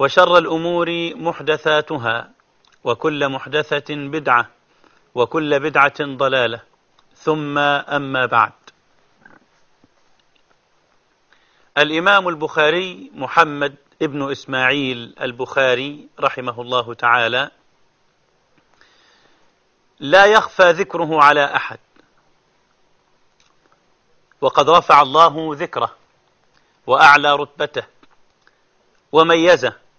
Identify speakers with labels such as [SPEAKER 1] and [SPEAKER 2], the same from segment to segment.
[SPEAKER 1] وشر الأمور محدثاتها وكل محدثة بدعة وكل بدعة ضلالة ثم أما بعد. الإمام البخاري محمد ابن إسماعيل البخاري رحمه الله تعالى لا يخفى ذكره على أحد وقد رفع الله ذكره وأعلى رتبته وميزه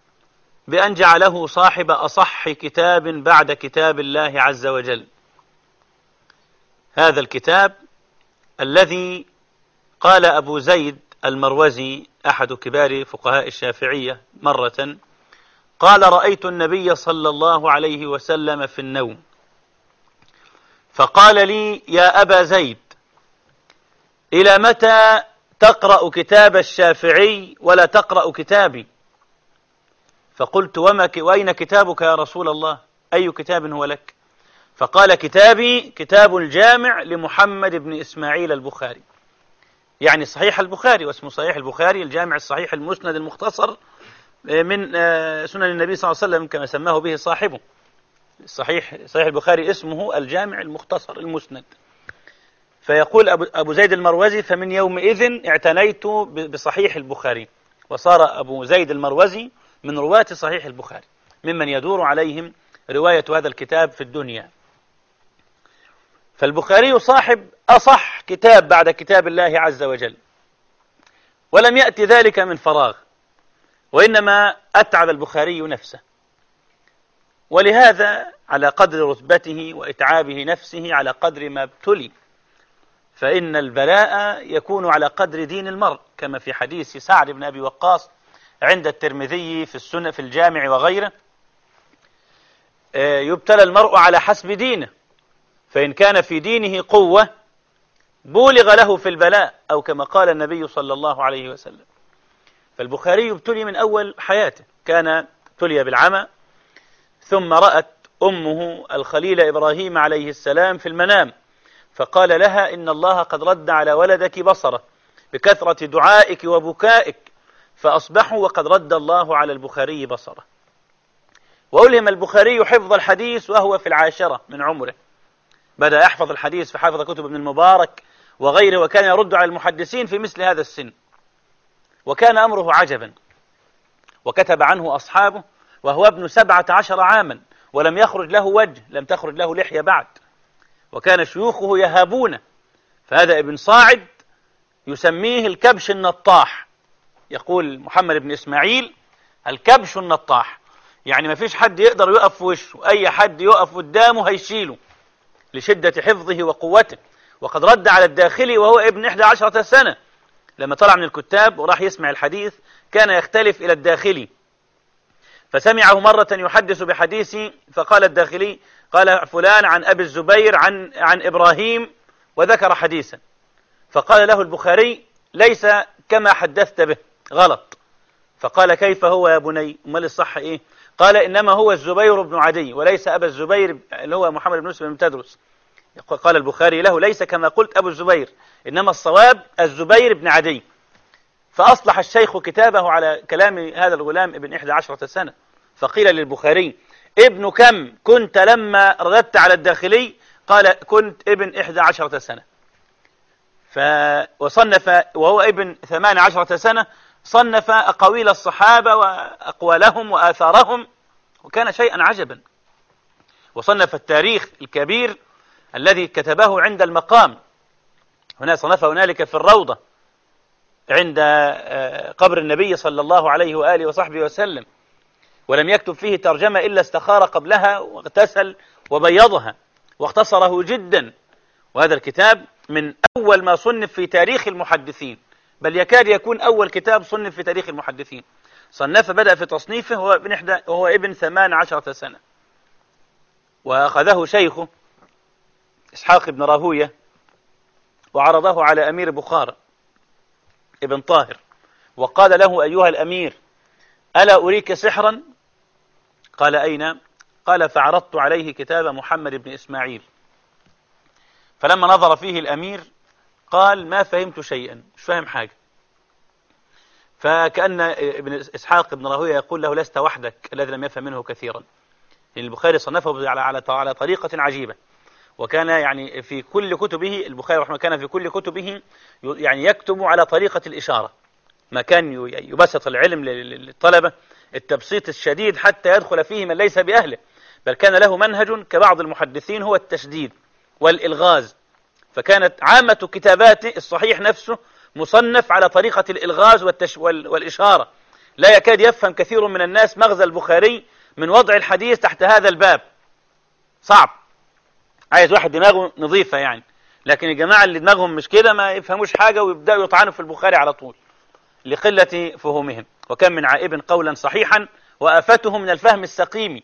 [SPEAKER 1] بأن جعله صاحب أصح كتاب بعد كتاب الله عز وجل. هذا الكتاب الذي قال أبو زيد المروزي أحد كبار فقهاء الشافعية مرة قال رأيت النبي صلى الله عليه وسلم في النوم فقال لي يا أبا زيد إلى متى تقرأ كتاب الشافعي ولا تقرأ كتابي؟ فقلت وما. وأين كتابك يا رسول الله؟ أي كتاب هو لك؟ فقال كتابي كتاب الجامع لمحمد بن إسماعيل البخاري. يعني صحيح البخاري واسمه صحيح البخاري الجامع الصحيح المسند المختصر من سنن النبي صلى الله عليه وسلم كما سماه به صاحبه. صحيح صحيح البخاري اسمه الجامع المختصر المسند. فيقول أبو زيد المروزي فمن يومئذ اعتنيت بصحيح البخاري. وصار أبو زيد المروزي من رواة صحيح البخاري ممن يدور عليهم رواية هذا الكتاب في الدنيا. فالبخاري صاحب أصح كتاب بعد كتاب الله عز وجل ولم يأتي ذلك من فراغ وإنما أتعب البخاري نفسه. ولهذا على قدر رتبته وإتعابه نفسه على قدر ما ابتلي فإن البلاء يكون على قدر دين المرء كما في حديث سعد بن أبي وقاص عند الترمذي في السنة في الجامع وغيره يبتلى المرء على حسب دينه فإن كان في دينه قوة بولغ له في البلاء أو كما قال النبي صلى الله عليه وسلم. فالبخاري يبتلي من أول حياته كان ابتلي بالعمى ثم رأت أمه الخليل إبراهيم عليه السلام في المنام فقال لها إن الله قد رد على ولدك بصرة بكثرة دعائك وبكائك فأصبحوا وقد رد الله على البخاري بصره. وألهم البخاري حفظ الحديث وهو في العاشرة من عمره. بدأ يحفظ الحديث فحفظ كتب ابن المبارك وغيره وكان يرد على المحدثين في مثل هذا السن. وكان أمره عجبا. وكتب عنه أصحابه وهو ابن سبعة عشر عاما ولم يخرج له وجه لم تخرج له لحية بعد. وكان شيوخه يهابونه. فهذا ابن صاعد يسميه الكبش النطاح. يقول محمد بن إسماعيل الكبش النطاح. يعني ما فيش حد يقدر يقف في وشه أي حد يقف قدامه هيشيله لشدة حفظه وقوته. وقد رد على الداخلي وهو ابن 11 سنة. لما طلع من الكتاب وراح يسمع الحديث كان يختلف إلى الداخلي. فسمعه مرة يحدث بحديث فقال الداخلي قال فلان عن أبي الزبير عن, عن إبراهيم وذكر حديثا. فقال له البخاري ليس كما حدثت به. غلط. فقال كيف هو يا بني؟ امال الصح إيه؟ قال إنما هو الزبير بن عدي وليس أبا الزبير اللي هو محمد بن مسلم بن تدرس. قال البخاري له ليس كما قلت أبو الزبير إنما الصواب الزبير بن عدي. فأصلح الشيخ كتابه على كلام هذا الغلام ابن 11 سنة. فقيل للبخاري ابن كم؟ كنت لما رددت على الداخلي؟ قال كنت ابن 11 سنة. ف وصنف وهو ابن 18 سنة صنف أقاويل الصحابة وأقوالهم وآثارهم وكان شيئا عجبا. وصنف التاريخ الكبير الذي كتبه عند المقام. هنا صنفه هنالك في الروضة عند آه، قبر النبي صلى الله عليه وآله وصحبه وسلم. ولم يكتب فيه ترجمة إلا استخار قبلها واغتسل وبيضها واختصره جدا. وهذا الكتاب من أول ما صنف في تاريخ المحدثين. بل يكاد يكون أول كتاب صنف في تاريخ المحدثين. صنف بدأ في تصنيفه وهو ابن, إحدى وهو ابن ثمان عشرة سنة. وأخذه شيخه إسحاق بن راهوية وعرضه على أمير بخارى ابن طاهر. وقال له أيها الأمير ألا أريك سحرا؟ قال أين؟ قال فعرضت عليه كتاب محمد بن إسماعيل. فلما نظر فيه الأمير قال ما فهمت شيئا مش فاهم حاجة. فكأن ابن إسحاق بن راهوية يقول له لست وحدك الذي لم يفهم منه كثيرا. لأن البخاري صنفه على على على طريقة عجيبة. وكان يعني في كل كتبه البخاري رحمه كان في كل كتبه يعني يكتب على طريقة الإشارة. ما كان يبسط العلم للطلبة التبسيط الشديد حتى يدخل فيه من ليس بأهله. بل كان له منهج كبعض المحدثين هو التشديد والإلغاز. فكانت عامة كتاباته الصحيح نفسه مصنف على طريقة الإلغاز والتش والإشارة. لا يكاد يفهم كثير من الناس مغزى البخاري من وضع الحديث تحت هذا الباب. صعب. عايز واحد دماغه نظيفة يعني. لكن الجماعة اللي دماغهم مش كده ما يفهموش حاجة ويبدأوا يطعنوا في البخاري على طول. لقلة فهمهم. وكم من عائب قولا صحيحا وآفته من الفهم السقيم.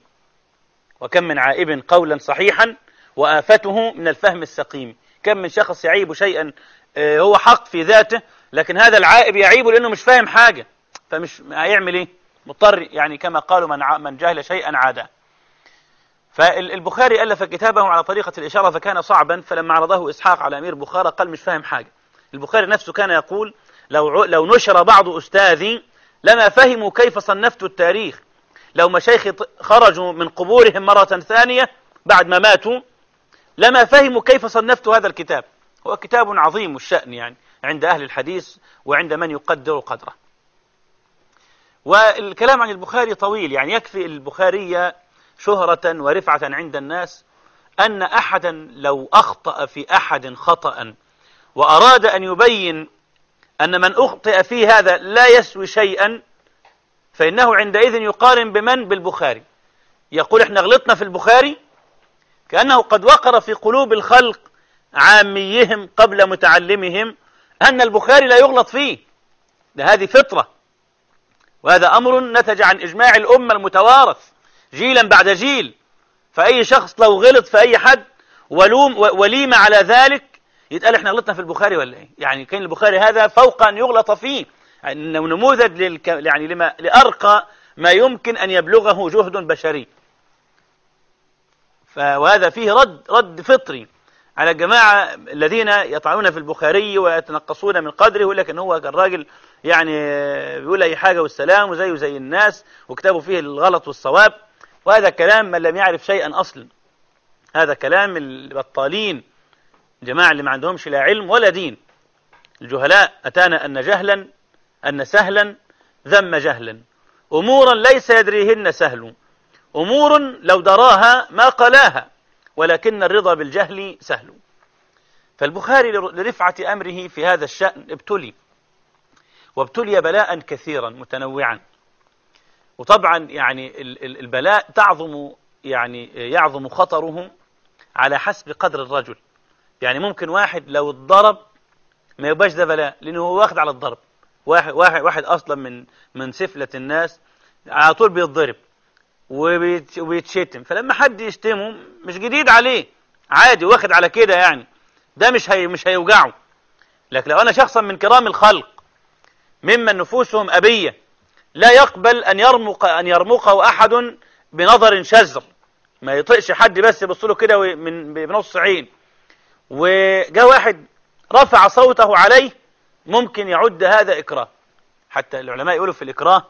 [SPEAKER 1] وكم من عائب قولا صحيحا وآفته من الفهم السقيم. كم من شخص يعيب شيئا آه، هو حق في ذاته لكن هذا العائب يعيبه لأنه مش فاهم حاجة. فمش هيعمل إيه؟ مضطر يعني كما قالوا من من جهل شيئا عاده فالبخاري ألف كتابه على طريقة الإشارة فكان صعبا فلما عرضه إسحاق على أمير بخارى قال مش فاهم حاجة. البخاري نفسه كان يقول لو لو نشر بعض أستاذي لما فهموا كيف صنفت التاريخ لو مشايخ خرجوا من قبورهم مرة ثانية بعد ما ماتوا لما فهموا كيف صنفت هذا الكتاب. هو كتاب عظيم الشأن يعني عند أهل الحديث وعند من يقدر قدره. والكلام عن البخاري طويل يعني يكفي البخاري شهرة ورفعة عند الناس أن أحدا لو أخطأ في أحد خطأ وأراد أن يبين أن من أخطئ في هذا لا يسوي شيئا فإنه عندئذ يقارن بمن؟ بالبخاري. يقول إحنا غلطنا في البخاري كأنه قد وقر في قلوب الخلق عاميهم قبل متعلمهم أن البخاري لا يغلط فيه. هذه فطرة. وهذا أمر نتج عن إجماع الأمة المتوارث جيلا بعد جيل. فأي شخص لو غلط في أي حد ولوم وليم على ذلك يتقال إحنا غلطنا في البخاري ولا إيه؟ يعني كان البخاري هذا فوق أن يغلط فيه. يعني نموذج للك يعني لما لأرقى ما يمكن أن يبلغه جهد بشري. وهذا فيه رد رد فطري على الجماعة الذين يطعنون في البخاري ويتنقصون من قدره ويقول لك ان هو الراجل يعني بيقول أي حاجة والسلام وزيه زي الناس وكتابه فيه الغلط والصواب وهذا كلام من لم يعرف شيئا أصلا. هذا كلام البطالين الجماعة اللي ما عندهمش لا علم ولا دين. الجهلاء أتانا أن جهلا أن سهلا ذم جهلا. أمورا ليس يدريهن سهل. أمور لو دراها ما قلاها ولكن الرضا بالجهل سهل. فالبخاري لرفعة أمره في هذا الشأن ابتلي وابتلي بلاء كثيرا متنوعا. وطبعا يعني البلاء تعظم يعني يعظم خطره على حسب قدر الرجل. يعني ممكن واحد لو اتضرب ما يبقاش ده بلاء لأنه هو واخد على الضرب. واحد واحد واحد أصلا من من سفلة الناس على طول بيتضرب. وبيتشتم. فلما حد يشتمه مش جديد عليه. عادي واخد على كده يعني. ده مش هي مش هيوجعه. لكن لو أنا شخصا من كرام الخلق ممن نفوسهم أبية لا يقبل أن يرمق أن يرمقه أحد بنظر شزر ما يطقش حد بس يبص له كده من بنص عين. وجاء واحد رفع صوته عليه ممكن يعد هذا إكراه. حتى العلماء يقولوا في الإكراه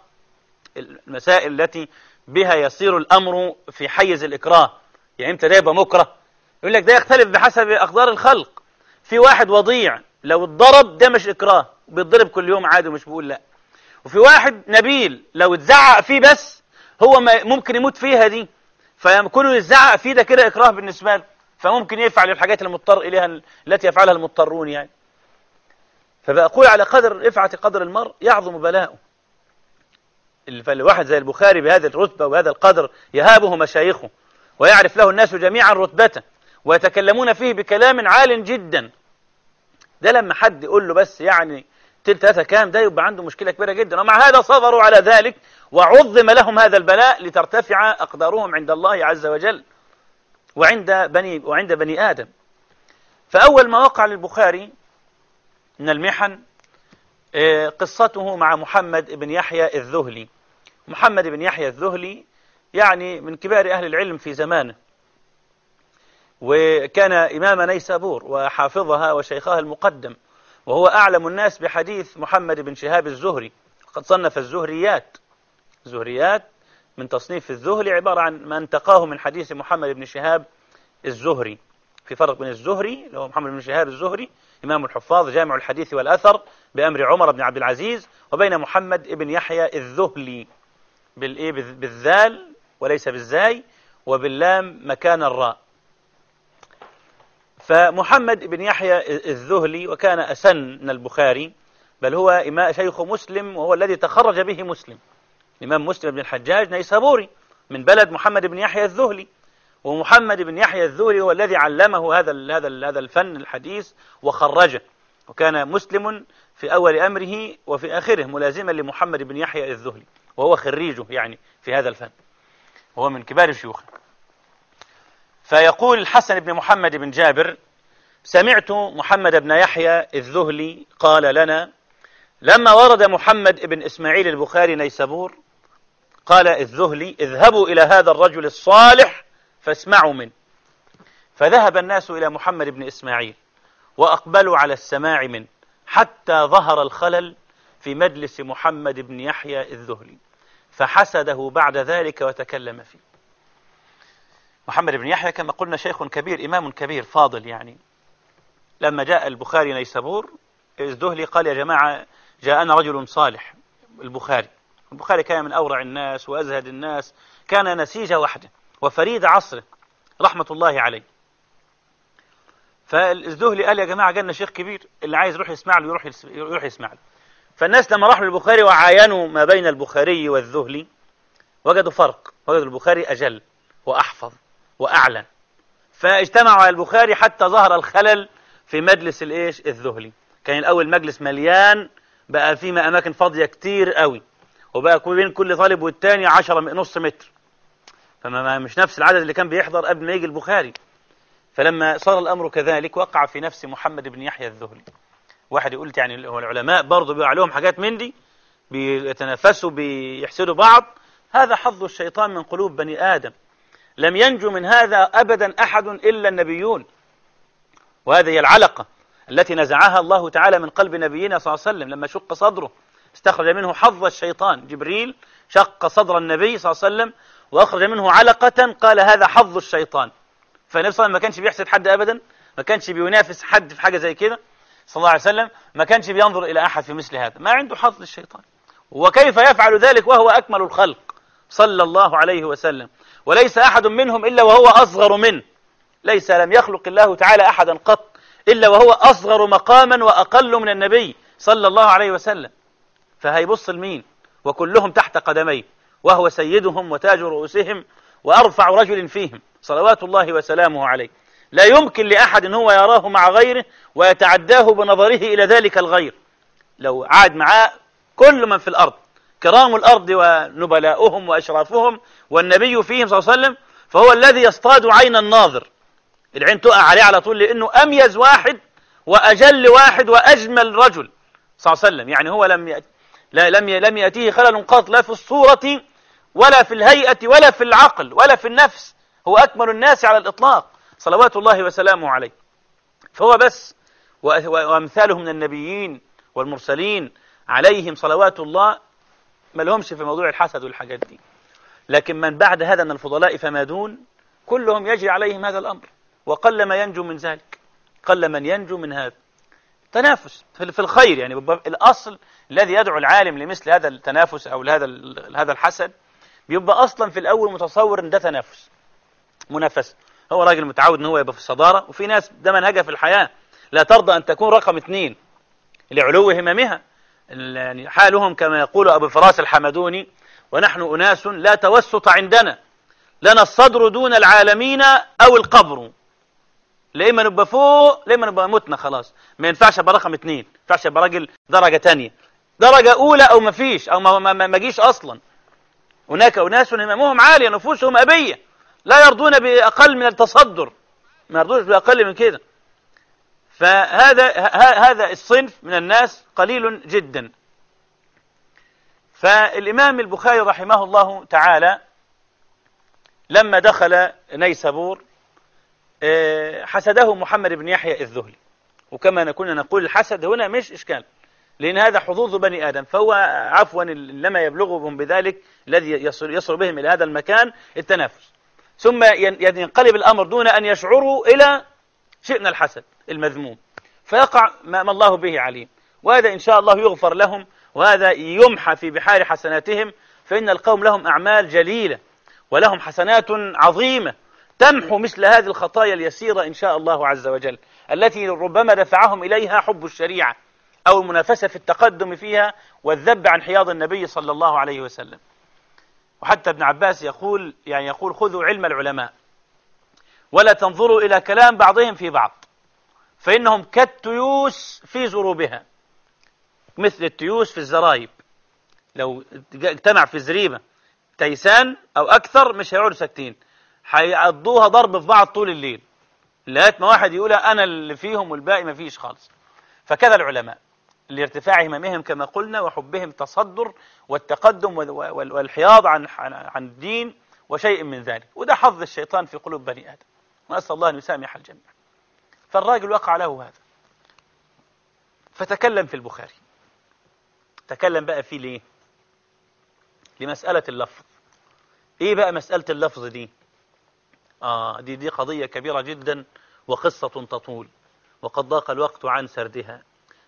[SPEAKER 1] المسائل التي بها يصير الأمر في حيز الإكراه. يعني إمتى ده يبقى مكره. يقول لك ده يختلف بحسب أقدار الخلق. في واحد وضيع لو اتضرب ده مش إكراه. بيتضرب كل يوم عادي ومش بيقول لأ. وفي واحد نبيل لو اتزعق فيه بس هو ممكن يموت فيها دي. فيكون يزعق فيه ده كده إكراه بالنسبة له. فممكن يفعل الحاجات المضطر إليها التي يفعلها المضطرون يعني. فبقول على قدر رفعة قدر المرء يعظم بلاؤه. فالواحد زي البخاري بهذه الرتبة وهذا القدر يهابه مشايخه ويعرف له الناس جميعا رتبته ويتكلمون فيه بكلام عال جدا. ده لما حد يقول له بس يعني تلت ثلاثة كام ده يبقى عنده مشكلة كبيرة جدا. ومع هذا صبروا على ذلك وعظم لهم هذا البلاء لترتفع أقدارهم عند الله عز وجل وعند بني, وعند بني آدم. فأول ما وقع للبخاري من المحن آه، قصته مع محمد بن يحيى الذهلي. محمد بن يحيى الذهلي يعني من كبار أهل العلم في زمانه. وكان إمام نيسابور وحافظها وشيخها المقدم وهو أعلم الناس بحديث محمد بن شهاب الزهري قد صنف الزهريات. الزهريات من تصنيف الزهري عبارة عن ما انتقاه من حديث محمد بن شهاب الزهري. في فرق بين الزهري اللي هو محمد بن شهاب الزهري إمام الحفاظ جامع الحديث والأثر بأمر عمر بن عبد العزيز وبين محمد بن يحيى الذهلي. بالإيه؟ بالذال وليس بالزاي وباللام مكان الراء. فمحمد بن يحيى الذهلي وكان أسن من البخاري بل هو شيخ مسلم وهو الذي تخرج به مسلم. الإمام مسلم بن الحجاج نيسابوري من بلد محمد بن يحيى الذهلي. ومحمد بن يحيى الذهلي هو الذي علمه هذا هذا هذا الفن الحديث وخرجه. وكان مسلم في أول أمره وفي آخره ملازما لمحمد بن يحيى الذهلي. وهو خريجه يعني في هذا الفن. وهو من كبار الشيوخ. فيقول الحسن بن محمد بن جابر سمعت محمد بن يحيى الذهلي قال لنا لما ورد محمد بن إسماعيل البخاري نيسابور قال الذهلي اذهبوا إلى هذا الرجل الصالح فاسمعوا منه. فذهب الناس إلى محمد بن إسماعيل وأقبلوا على السماع منه حتى ظهر الخلل في مجلس محمد بن يحيى الذهلي. فحسده بعد ذلك وتكلم فيه. محمد بن يحيى كما قلنا شيخ كبير إمام كبير فاضل يعني. لما جاء البخاري نيسابور الذهلي قال يا جماعة جاءنا رجل صالح البخاري. البخاري كان من أورع الناس وأزهد الناس كان نسيج وحده وفريد عصره رحمة الله عليه. فالذهلي قال يا جماعة جانا شيخ كبير اللي عايز يروح يسمع له يروح يروح يسمع له. فالناس لما راحوا للبخاري وعاينوا ما بين البخاري والذهلي وجدوا فرق وجدوا البخاري أجل وأحفظ وأعلى فاجتمعوا على البخاري حتى ظهر الخلل في مجلس الإيش؟ الذهلي. كان الأول مجلس مليان بقى فيه أماكن فاضية كتير قوي وبقى بين كل طالب والتاني عشرة نص متر. فما مش نفس العدد اللي كان بيحضر قبل ما يجي البخاري. فلما صار الأمر كذلك وقع في نفس محمد بن يحيى الذهلي. واحد يقول يعني هو العلماء برضه بيقع عليهم حاجات من دي بيتنافسوا بيحسدوا بعض. هذا حظ الشيطان من قلوب بني آدم. لم ينجو من هذا أبدا أحد إلا النبيون. وهذه هي العلقة التي نزعها الله تعالى من قلب نبينا صلى الله عليه وسلم لما شق صدره. استخرج منه حظ الشيطان جبريل شق صدر النبي صلى الله عليه وسلم وأخرج منه علقة قال هذا حظ الشيطان. فالنبي صلى الله عليه وسلم ما كانش بيحسد حد أبدا ما كانش بينافس حد في حاجة زي كده. صلى الله عليه وسلم ما كانش بينظر إلى أحد في مثل هذا. ما عنده حظ للشيطان. وكيف يفعل ذلك؟ وهو أكمل الخلق صلى الله عليه وسلم. وليس أحد منهم إلا وهو أصغر منه. ليس لم يخلق الله تعالى أحدا قط إلا وهو أصغر مقاما وأقل من النبي صلى الله عليه وسلم. فهيبص لمين؟ وكلهم تحت قدميه. وهو سيدهم وتاج رؤوسهم وأرفع رجل فيهم صلوات الله وسلامه عليه. لا يمكن لأحد أن هو يراه مع غيره ويتعداه بنظره إلى ذلك الغير. لو عاد معاه كل من في الأرض كرام الأرض ونبلاؤهم وأشرافهم والنبي فيهم صلى الله عليه وسلم فهو الذي يصطاد عين الناظر. العين تقع عليه على طول لأنه أميز واحد وأجل واحد وأجمل رجل صلى الله عليه وسلم. يعني هو لم يأتي لم لم يأتيه خلل قط لا في الصورة ولا في الهيئة ولا في العقل ولا في النفس. هو أكمل الناس على الإطلاق. صلوات الله وسلامه عليه. فهو بس وأمثاله من النبيين والمرسلين عليهم صلوات الله ما لهمش في موضوع الحسد والحاجات دي. لكن من بعد هذا من الفضلاء فما دون كلهم يجري عليهم هذا الأمر. وقل ما ينجو من ذلك. قل من ينجو من هذا. تنافس في الخير يعني. الأصل الذي يدعو العالم لمثل هذا التنافس أو لهذا هذا الحسد بيبقى أصلا في الأول متصور إن ده تنافس. منافسة. هو راجل متعود إن هو يبقى في الصدارة وفي ناس ده منهجها في الحياة. لا ترضى أن تكون رقم اثنين لعلو هممها. يعني حالهم كما يقول أبو فراس الحمدوني ونحن أناس لا توسط عندنا لنا الصدر دون العالمين أو القبر. لإما نبقى فوق لإما نبقى متنا خلاص. ما ينفعش أبقى رقم اثنين ما ينفعش أبقى راجل درجة تانية. درجة أولى أو ما فيش أو ما, ما, ما, ما جيش أصلا. هناك أناس هممهم عالية نفوسهم أبية. لا يرضون بأقل من التصدر. ما يرضونش بأقل من كده. فهذا هذا الصنف من الناس قليل جدا. فالإمام البخاري رحمه الله تعالى لما دخل نيسابور آه، حسده محمد بن يحيى الذهلي. وكما كنا نقول الحسد هنا مش إشكال لأن هذا حظوظ بني آدم. فهو عفوا لما يبلغهم بذلك الذي يصل بهم إلى هذا المكان التنافس. ثم ينقلب الأمر دون أن يشعروا إلى من الحسد المذموم. فيقع ما الله به عليم. وهذا إن شاء الله يغفر لهم وهذا يمحى في بحار حسناتهم فإن القوم لهم أعمال جليلة ولهم حسنات عظيمة. تمحو مثل هذه الخطايا اليسيرة إن شاء الله عز وجل التي ربما دفعهم إليها حب الشريعة أو المنافسة في التقدم فيها والذب عن حياض النبي صلى الله عليه وسلم. وحتى ابن عباس يقول يعني يقول خذوا علم العلماء ولا تنظروا إلى كلام بعضهم في بعض فإنهم كالتيوس في زروبها مثل التيوس في الزرايب لو اجتمع في زريبة تيسان أو أكثر مش هيقعدوا ساكتين هيعضوها ضرب في بعض طول الليل لغاية ما واحد يقول أنا اللي فيهم والباقي ما فيش خالص. فكذا العلماء. لارتفاع هممهم كما قلنا وحبهم التصدر والتقدم والحياض عن عن الدين وشيء من ذلك. وده حظ الشيطان في قلوب بني آدم. ونسأل الله أن يسامح الجميع. فالراجل وقع له هذا. فتكلم في البخاري. تكلم بقى فيه ليه؟ لمسألة اللفظ. إيه بقى مسألة اللفظ دي؟ آه دي دي قضية كبيرة جدا وقصة تطول. وقد ضاق الوقت عن سردها.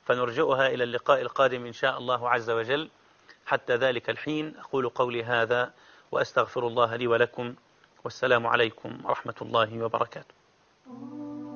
[SPEAKER 1] فنرجئها إلى اللقاء القادم إن شاء الله عز وجل. حتى ذلك الحين أقول قولي هذا وأستغفر الله لي ولكم والسلام عليكم ورحمة الله وبركاته.